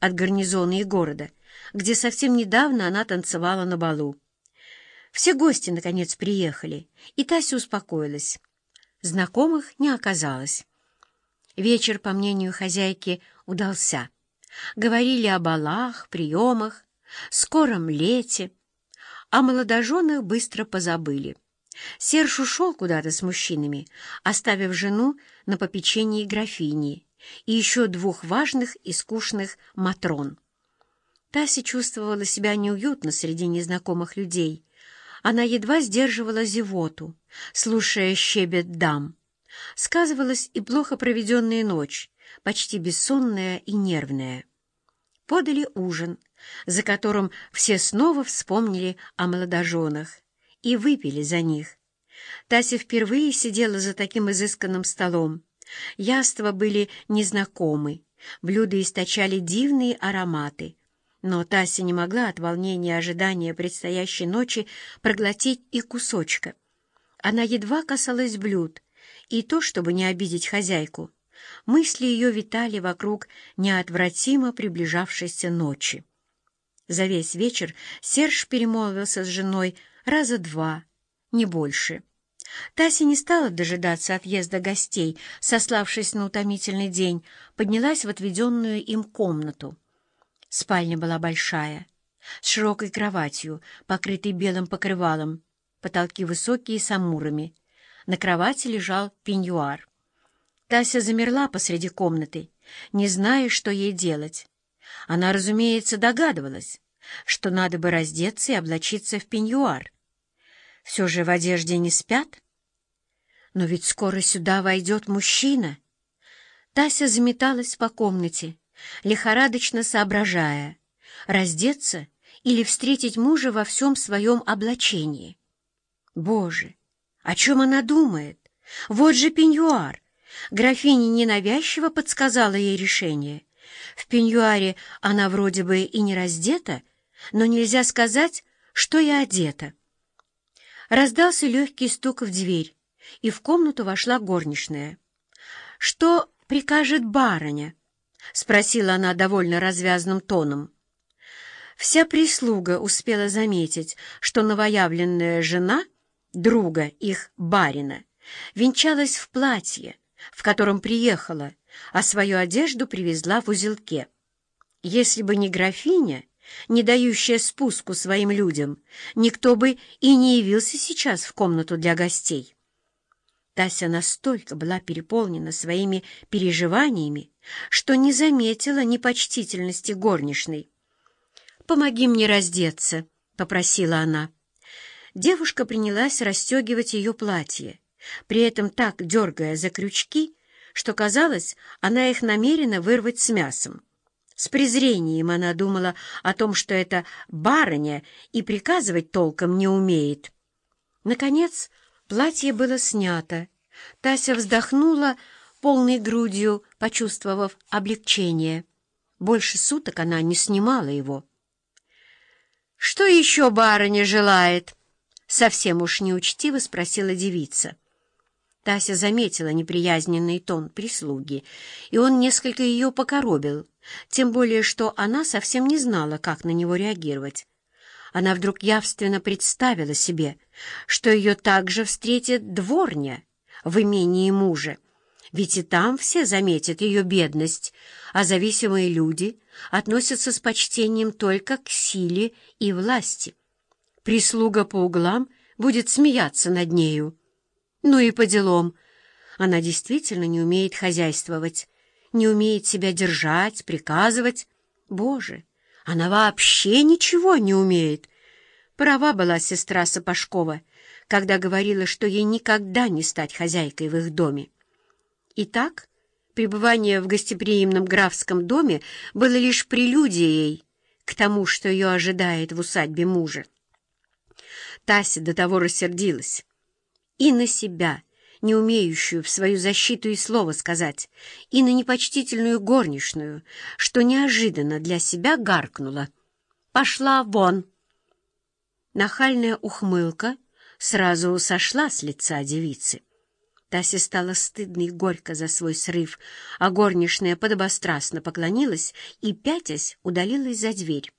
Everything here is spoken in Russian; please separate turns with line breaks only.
от гарнизона и города, где совсем недавно она танцевала на балу. Все гости, наконец, приехали, и Тася успокоилась. Знакомых не оказалось. Вечер, по мнению хозяйки, удался. Говорили о балах, приемах, скором лете. О молодоженах быстро позабыли. Серж ушел куда-то с мужчинами, оставив жену на попечении графини и еще двух важных и скучных матрон. Тася чувствовала себя неуютно среди незнакомых людей. Она едва сдерживала зевоту, слушая щебет дам. Сказывалась и плохо проведенная ночь, почти бессонная и нервная. Подали ужин, за которым все снова вспомнили о молодоженах и выпили за них. Тася впервые сидела за таким изысканным столом. Яства были незнакомы, блюда источали дивные ароматы. Но Тася не могла от волнения и ожидания предстоящей ночи проглотить и кусочка. Она едва касалась блюд, и то, чтобы не обидеть хозяйку. Мысли ее витали вокруг неотвратимо приближавшейся ночи. За весь вечер Серж перемолвился с женой раза два, не больше. Тася не стала дожидаться отъезда гостей, сославшись на утомительный день, поднялась в отведенную им комнату. Спальня была большая, с широкой кроватью, покрытой белым покрывалом, потолки высокие с амурами. На кровати лежал пеньюар. Тася замерла посреди комнаты, не зная, что ей делать. Она, разумеется, догадывалась, что надо бы раздеться и облачиться в пеньюар. Все же в одежде не спят. Но ведь скоро сюда войдет мужчина. Тася заметалась по комнате, лихорадочно соображая, раздеться или встретить мужа во всем своем облачении. Боже, о чем она думает? Вот же пеньюар. Графиня ненавязчиво подсказала ей решение. В пеньюаре она вроде бы и не раздета, но нельзя сказать, что и одета. Раздался легкий стук в дверь, и в комнату вошла горничная. «Что прикажет барыня?» — спросила она довольно развязным тоном. Вся прислуга успела заметить, что новоявленная жена — друга их барина, венчалась в платье, в котором приехала, а свою одежду привезла в узелке. Если бы не графиня, не дающая спуску своим людям, никто бы и не явился сейчас в комнату для гостей. Тася настолько была переполнена своими переживаниями, что не заметила непочтительности горничной. «Помоги мне раздеться», — попросила она. Девушка принялась расстегивать ее платье, при этом так дергая за крючки, что, казалось, она их намерена вырвать с мясом. С презрением она думала о том, что эта барыня и приказывать толком не умеет. Наконец, платье было снято. Тася вздохнула полной грудью, почувствовав облегчение. Больше суток она не снимала его. «Что еще барыня желает?» Совсем уж неучтиво спросила девица. Тася заметила неприязненный тон прислуги, и он несколько ее покоробил, тем более что она совсем не знала, как на него реагировать. Она вдруг явственно представила себе, что ее также встретит дворня в имении мужа, ведь и там все заметят ее бедность, а зависимые люди относятся с почтением только к силе и власти. Прислуга по углам будет смеяться над нею. Ну и по делам. Она действительно не умеет хозяйствовать, не умеет себя держать, приказывать. Боже, она вообще ничего не умеет. Права была сестра Сапожкова, когда говорила, что ей никогда не стать хозяйкой в их доме. Итак, пребывание в гостеприимном графском доме было лишь прелюдией к тому, что ее ожидает в усадьбе мужа. Тася до того рассердилась. И на себя, не умеющую в свою защиту и слово сказать, и на непочтительную горничную, что неожиданно для себя гаркнула. «Пошла вон!» Нахальная ухмылка сразу сошла с лица девицы. Тасе стало стыдно и горько за свой срыв, а горничная подобострастно поклонилась и, пятясь, удалилась за дверь.